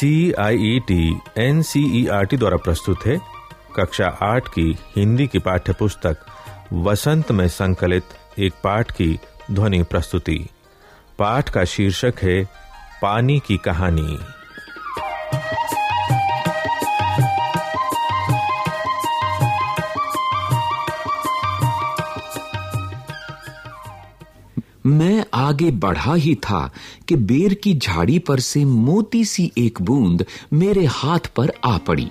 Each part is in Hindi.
C I E T N C E R T द्वारा प्रस्तुत है कक्षा आठ की हिंदी की पाठ्य पुस्तक वसंत में संकलित एक पाठ की ध्वनि प्रस्तुति। पाठ का शीर्षक है पानी की कहानी। मैं आगे बढ़ा ही था कि बेर की झाड़ी पर से मोती सी एक बूंद मेरे हाथ पर आ पड़ी।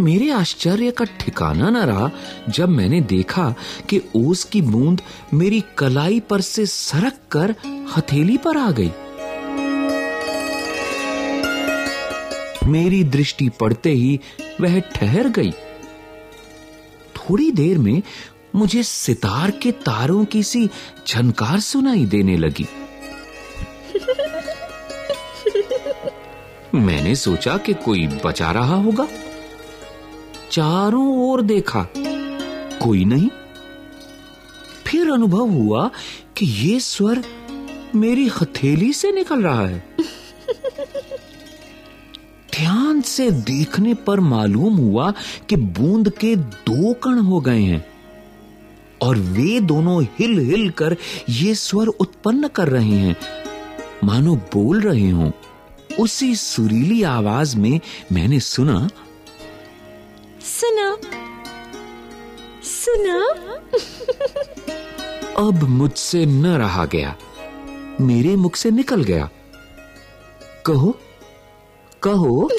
मेरे आश्चर्य का ठिकाना न रहा जब मैंने देखा कि ओस की बूंद मेरी कलाई पर से सरक कर हथेली पर आ गई। मेरी दृष्टि पड़ते ही वह ठहर गई। थोड़ी देर में मुझे सितार के तारों की सी झनकार सुनाई देने लगी। मैंने सोचा कि कोई बचा रहा होगा। चारों ओर देखा कोई नहीं। फिर अनुभव हुआ कि ये स्वर मेरी हथेली से निकल रहा है। ध्यान से देखने पर मालूम हुआ कि बूंद के दो कण हो गए हैं और वे दोनों हिल हिल कर ये स्वर उत्पन्न कर रहे हैं। मानो बोल रहे हों। उसी सुरीली आवाज़ में मैंने सुना सुना। सुना। अब मुझसे न रहा गया। मेरे मुख से निकल गया। कहो। कहो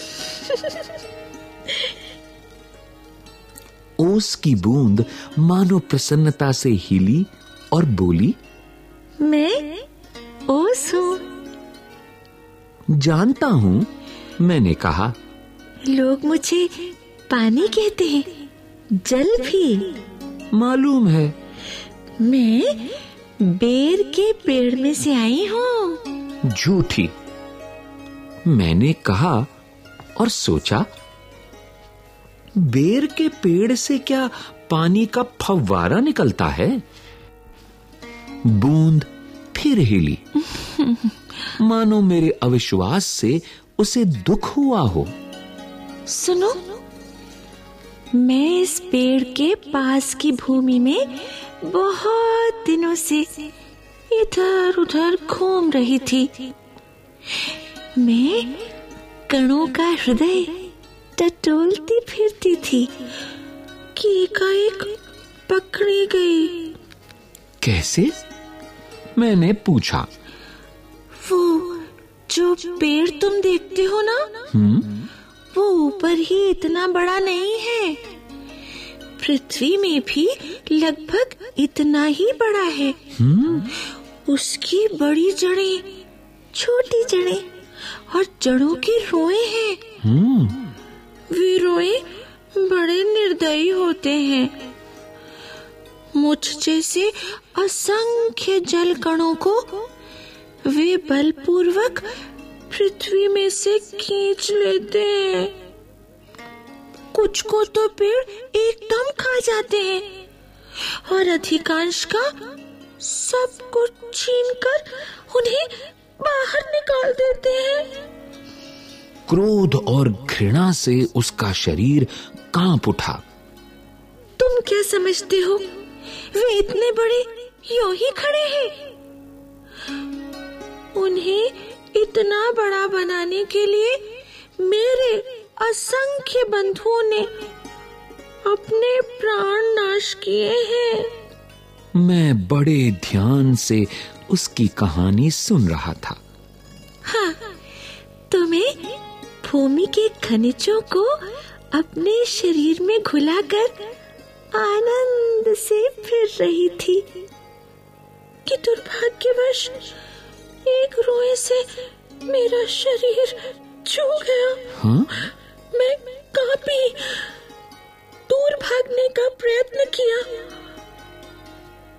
ओस की बूंद मानो प्रसन्नता से हिली और बोली मैं ओस हूँ। जानता हूँ मैंने कहा। लोग मुझे पानी कहते हैं जल भी। मालूम है। मैं बेर के पेड़ में से आई हूँ। झूठी। मैंने कहा और सोचा बेर के पेड़ से क्या पानी का फव्वारा निकलता है? बूंद फिर हिली। मानो मेरे अविश्वास से उसे दुख हुआ हो। सुनो मैं इस पेड़ के पास की भूमि में बहुत दिनों से इधर उधर घूम रही थी। मैं कणों का हृदय टटोलती फिरती थी कि एकाएक पकड़ी गई कैसे? मैंने पूछा। वो जो पेड़ तुम देखते हो ना वो ऊपर ही इतना बड़ा नहीं है। पृथ्वी में भी लगभग इतना ही बड़ा है। उसकी बड़ी जड़ें छोटी जड़ें और जड़ों की रोए हैं। वे रोए बड़े निर्दयी होते हैं। मुझ जैसे असंख्य जल कणों को वे बलपूर्वक पृथ्वी में से खींच लेते हैं। कुछ को तो पेड़ एकदम खा जाते हैं और अधिकांश का सब कुछ छीनकर उन्हें बाहर निकाल देते हैं। क्रोध और घृणा से उसका शरीर काँप उठा। तुम क्या समझते हो? वे इतने बड़े यूँ ही खड़े हैं। उन्हें इतना बड़ा बनाने के लिए मेरे असंख्य बंधुओं ने अपने प्राण नाश किए हैं। मैं बड़े ध्यान से उसकी कहानी सुन रहा था। हाँ तुम्हें भूमि के खनिजों को अपने शरीर में घुलाकर आनंद से फिर रही थी। कि दुर्भाग्यवश एक रोए से मेरा शरीर छू गया। हाँ? मैं कांपी दूर भागने का प्रयत्न किया।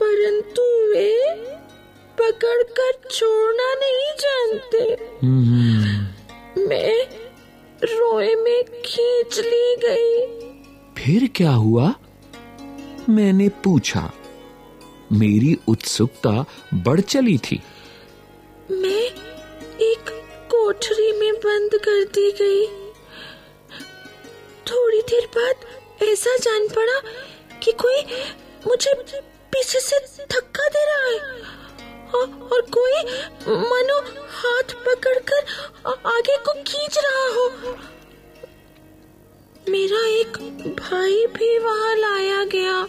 परंतु वे पकड़कर छोड़ना नहीं जानते। मैं रोए में खींच ली गई। फिर क्या हुआ? मैंने पूछा। मेरी उत्सुकता बढ़ चली थी। मैं एक कोठरी में बंद कर दी गई। थोड़ी देर बाद ऐसा जान पड़ा कि कोई मुझे पीछे से धक्का दे रहा है। और, और कोई मानो हाथ पकड़कर आगे को खींच रहा हो। मेरा एक भाई भी वहाँ लाया गया।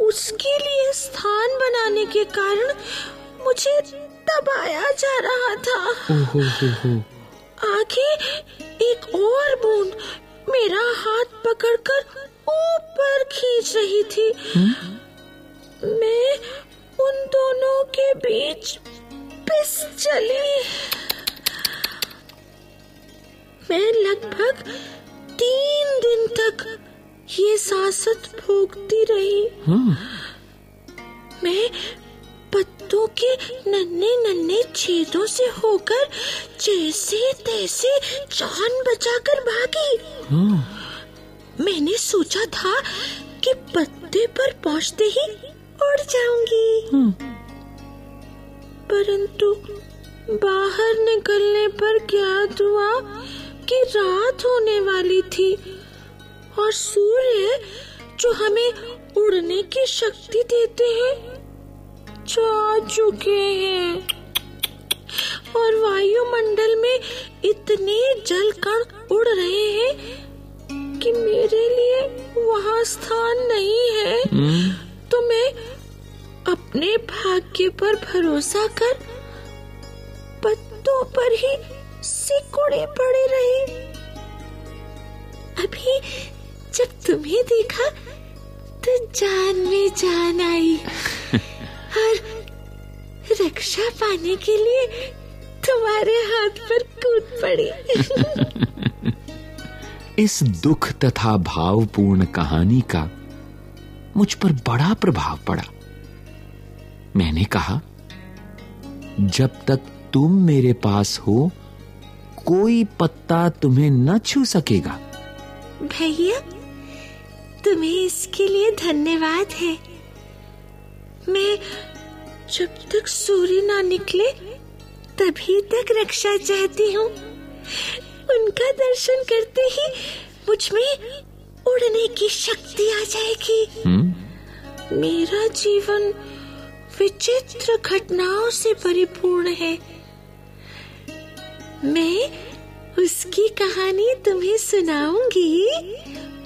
उसके लिए स्थान बनाने के कारण मुझे दबाया जा रहा था। ओहो हो हो। आगे एक और बूंद मेरा हाथ पकड़कर ऊपर खींच रही थी। मैं बीच पिस चली। मैं लगभग तीन दिन तक ये सांसत भोगती रही। हाँ। मैं पत्तों के नन्हे नन्हे छेदों से होकर जैसे तैसे जान बचाकर भागी। हाँ। मैंने सोचा था कि पत्ते पर पहुँचते ही उड़ जाऊँगी। परंतु बाहर निकलने पर ज्ञात हुआ कि रात होने वाली थी और सूर्य जो हमें उड़ने की शक्ति देते हैं जा चुके हैं। और वायुमंडल में इतने जल कण उड़ रहे हैं कि मेरे लिए वहाँ स्थान नहीं है। तो मैं अपने भाग्य पर भरोसा कर पत्तों पर ही सिकुड़े पड़े रहे। अभी जब तुम्हें देखा तो जान में जान आई। और रक्षा पाने के लिए तुम्हारे हाथ पर कूद पड़ी। इस दुख तथा भावपूर्ण कहानी का मुझ पर बड़ा प्रभाव पड़ा। मैंने कहा जब तक तुम मेरे पास हो कोई पत्ता तुम्हें न छू सकेगा। भैया तुम्हें इसके लिए धन्यवाद है। मैं जब तक सूर्य ना निकले तभी तक रक्षा चाहती हूँ। उनका दर्शन करते ही मुझमें उड़ने की शक्ति आ जाएगी। हम्म? मेरा जीवन विचित्र घटनाओं से परिपूर्ण है। मैं उसकी कहानी तुम्हें सुनाऊँगी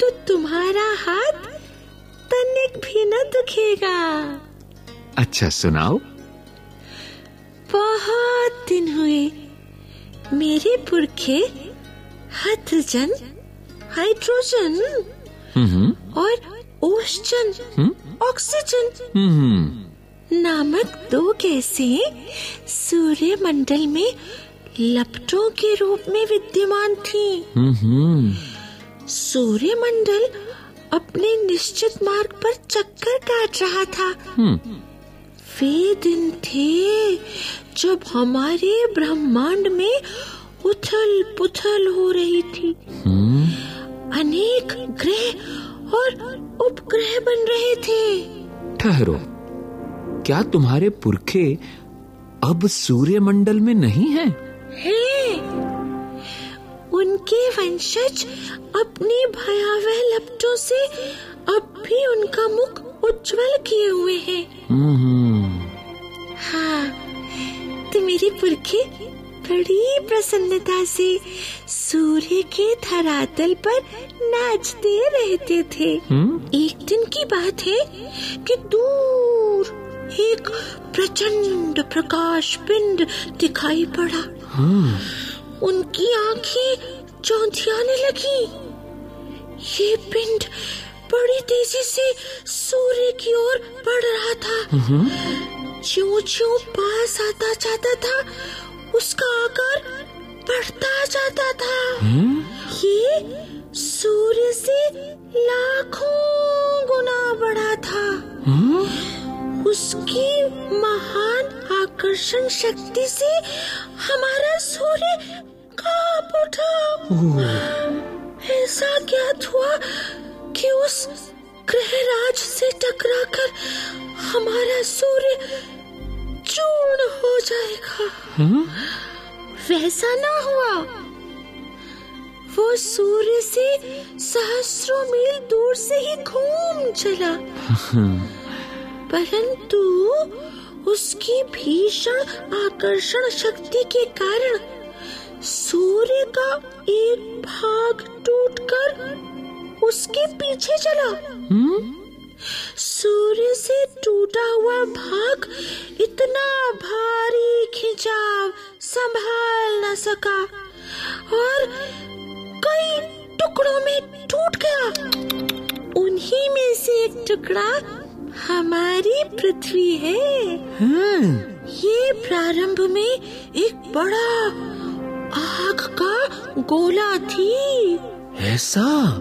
तो तुम्हारा हाथ तनिक भी न दुखेगा। अच्छा सुनाओ। बहुत दिन हुए। मेरे पुरखे हथजन हाइड्रोजन हम्म और ओषजन ऑक्सीजन हम्म। नामक दो गैसें सूर्यमंडल में लपटों के रूप में विद्यमान थी। सूर्य मंडल अपने निश्चित मार्ग पर चक्कर काट रहा था। हम्म। वे दिन थे जब हमारे ब्रह्मांड में उथल पुथल हो तुम्हारे पुरखे अब सूर्यमंडल में नहीं हैं? हैं उनके वंशज अपनी भयावह लपटों से अब भी उनका मुख उज्जवल किए हुए हैं। हम्म हाँ तो मेरे पुरखे बड़ी प्रसन्नता से सूर्य के धरातल पर नाचते रहते थे। हम्म? एक दिन की बात है कि दूर एक प्रचंड प्रकाश पिंड दिखाई पड़ा। हाँ। उनकी आँखें चौंधियाने लगी। ये पिंड बड़ी तेज़ी से सूर्य की ओर बढ़ रहा था। ज्यों ज्यों पास आता जाता था उसका आकार बढ़ता जाता था। ये सूर्य से लाखों गुना बड़ा था। उसकी महान आकर्षण शक्ति से हमारा सूर्य काँप उठा। ऐसा ज्ञात हुआ कि उस ग्रहराज से टकराकर हमारा सूर्य चूर्ण हो जाएगा। वैसा ना हुआ। वो सूर्य से सहस्रों मील दूर से ही घूम चला। परंतु उसकी भीषण आकर्षण शक्ति के कारण सूर्य का एक भाग टूटकर उसके पीछे चला। सूर्य से टूटा हुआ भाग इतना भारी खिंचाव संभाल न सका और कई टुकड़ों में टूट गया। उन्हीं में से एक टुकड़ा हमारी पृथ्वी है। ये प्रारंभ में एक बड़ा आग का गोला थी। ऐसा?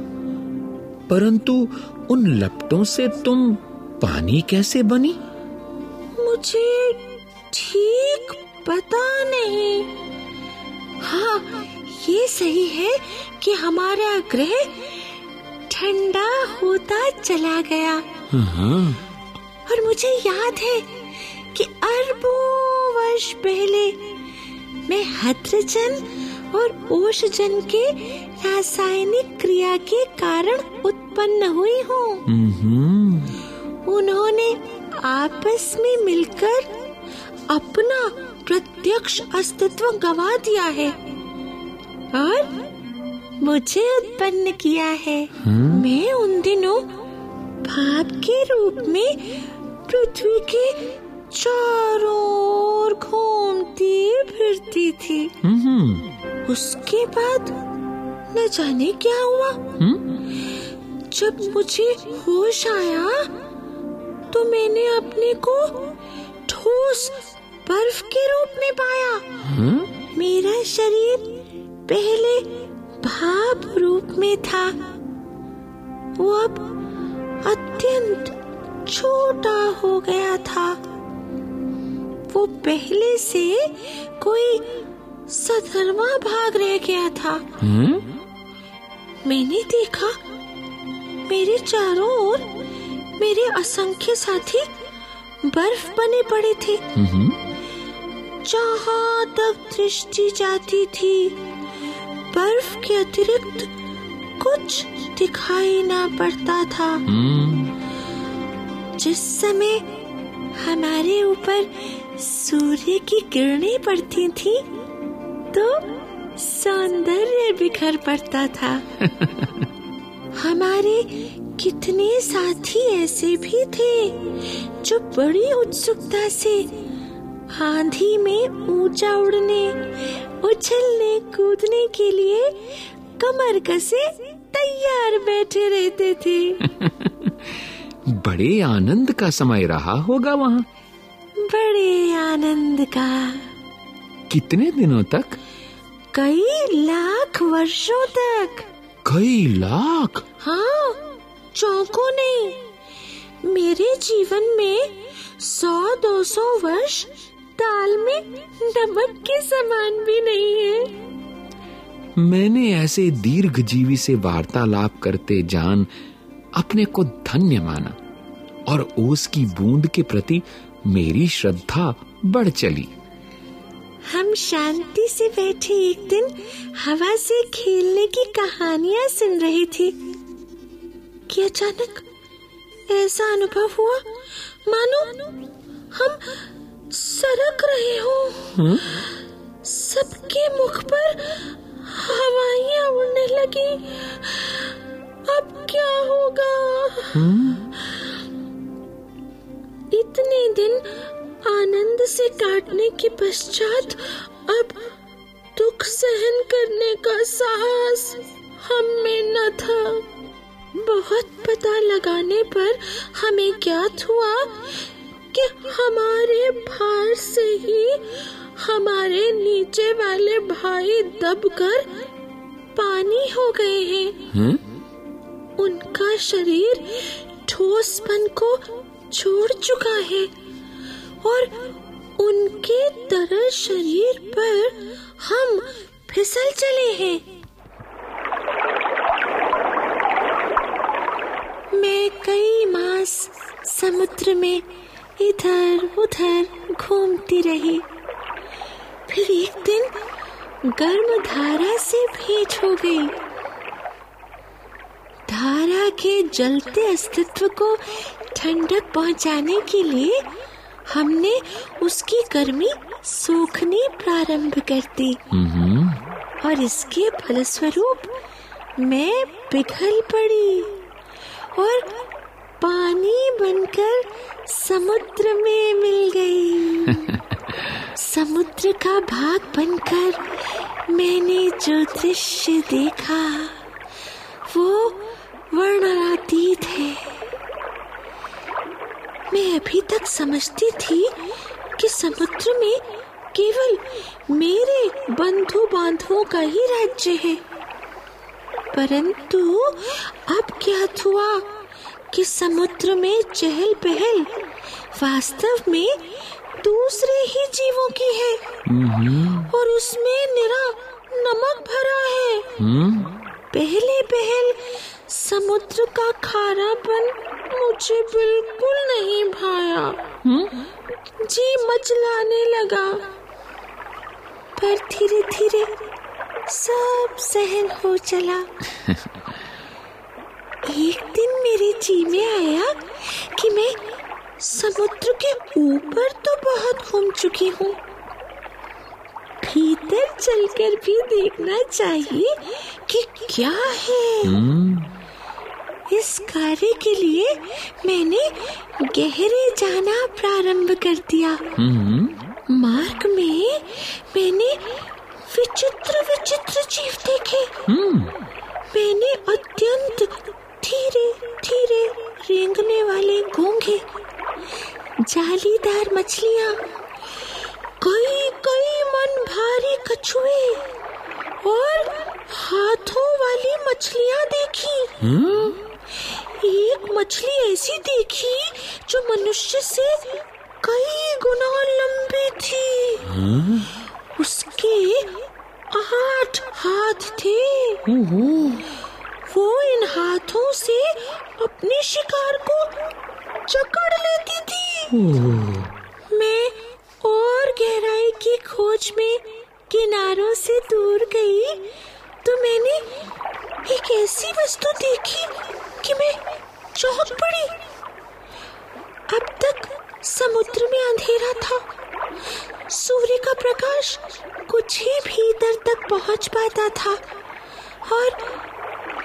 परंतु उन लपटों से तुम पानी कैसे बनी? मुझे ठीक पता नहीं। हाँ ये सही है कि हमारा ग्रह ठंडा होता चला गया। और मुझे याद है कि अरबों वर्ष पहले मैं हद्रजन और ओषजन के रासायनिक क्रिया के कारण उत्पन्न हुई हूँ। हम्म, उन्होंने आपस में मिलकर अपना प्रत्यक्ष अस्तित्व गवा दिया है और मुझे उत्पन्न किया है। मैं उन दिनों भाप के रूप में पृथ्वी के चारों ओर घूमती फिरती थी। हम्म, उसके बाद न जाने क्या हुआ। जब मुझे होश आया तो मैंने अपने को ठोस बर्फ़ के रूप में पाया। हम्म, मेरा शरीर पहले भाप रूप में था। वो अब अत्यंत छोटा हो गया था। वो पहले से कोई सधरवा भाग रह गया था। हम्म, मैंने देखा मेरे चारों ओर मेरे असंख्य साथी बर्फ़ बने पड़े थे। हम्म, जहाँ तक दृष्टि जाती थी बर्फ़ के अतिरिक्त कुछ दिखाई ना पड़ता था। हम्म, जिस समय हमारे ऊपर सूर्य की किरणें पड़ती थी तो सौंदर्य बिखर पड़ता था। हमारे कितने साथी ऐसे भी थे जो बड़ी उत्सुकता से आंधी में ऊँचा उड़ने उछलने कूदने के लिए कमर कसे तैयार बैठे रहते थे। बड़े आनंद का समय रहा होगा वहाँ। बड़े आनंद का। कितने दिनों तक? कई लाख वर्षों तक। कई लाख? हाँ चौंको नहीं। मेरे जीवन में सौ दो सौ वर्ष दाल में नमक के समान भी नहीं है। मैंने ऐसे दीर्घ जीवी से वार्तालाप करते जान अपने को धन्य माना और ओस की बूंद के प्रति मेरी श्रद्धा बढ़ चली। हम शांति से बैठे एक दिन हवा से खेलने की कहानियाँ सुन रहे थे। कि अचानक ऐसा अनुभव हुआ? मानो हम सरक रहे हो? सबके मुख पर उड़ने लगी। अब क्या होगा? इतने दिन आनंद से काटने के पश्चात अब दुख सहन करने का साहस हम में न था। बहुत पता लगाने पर हमें ज्ञात हुआ कि हमारे भार से ही हमारे नीचे वाले भाई दबकर पानी हो गए हैं। हम्म? उनका शरीर ठोसपन को छोड़ चुका है और उनके तरल शरीर पर हम फिसल चले हैं। मैं कई मास समुद्र में इधर उधर घूमती रही। फिर एक दिन गर्म धारा से भेंट हो गई। धारा के जलते अस्तित्व को ठंडक पहुँचाने के लिए हमने उसकी गर्मी सोखनी प्रारंभ कर दी। और इसके फलस्वरूप मैं पिघल पड़ी और पानी बनकर समुद्र में मिल गई। समुद्र का भाग बनकर मैंने जो दृश्य देखा, वो वर्णनातीत है। मैं अभी तक समझती थी कि समुद्र में केवल मेरे बंधु बांधवों का ही राज्य है। परंतु अब क्या हुआ कि समुद्र में चहल पहल वास्तव में दूसरे ही जीवों की है। और उसमें निरा नमक भरा है। पहले पहल समुद्र का खारापन मुझे बिल्कुल नहीं भाया। जी मचलाने लगा। पर धीरे धीरे सब सहन हो चला। एक दिन मेरे जी में आया कि मैं समुद्र के ऊपर तो बहुत घूम चुकी हूँ। भीतर चलकर भी देखना चाहिए कि क्या है। इस कार्य के लिए मैंने गहरे जाना प्रारंभ कर दिया। मार्ग में मैंने विचित्र विचित्र जीव देखे। मैंने अत्यंत धीरे धीरे रेंगने वाले घोंघे जालीदार मछलियाँ कई कई मन भारी कछुए और हाथों वाली मछलियाँ देखी एक मछली ऐसी देखी जो मनुष्य से कई गुना लंबी थी उसके आठ हाथ थे वो इन हाथों से अपने शिकार को जकड़ लेती थी। मैं और गहराई की खोज में किनारों से दूर गई तो मैंने एक ऐसी वस्तु देखी कि मैं चौंक पड़ी। अब तक समुद्र में अंधेरा था। सूर्य का प्रकाश कुछ ही भीतर तक पहुँच पाता था और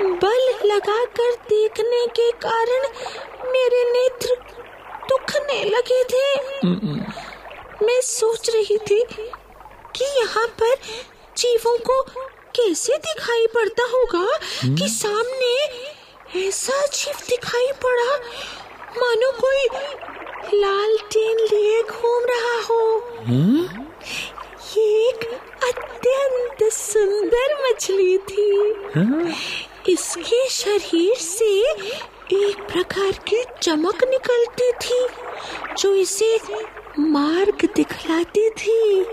बल लगाकर देखने के कारण मेरे नेत्र दुखने लगे थे। मैं सोच रही थी कि यहाँ पर जीवों को कैसे दिखाई पड़ता होगा कि सामने ऐसा जीव दिखाई पड़ा। मानो कोई लाल लालटेन लिए घूम रहा हो। ये एक अत्यंत सुंदर मछली थी। इसके शरीर से एक प्रकार की चमक निकलती थी जो इसे मार्ग दिखलाती थी।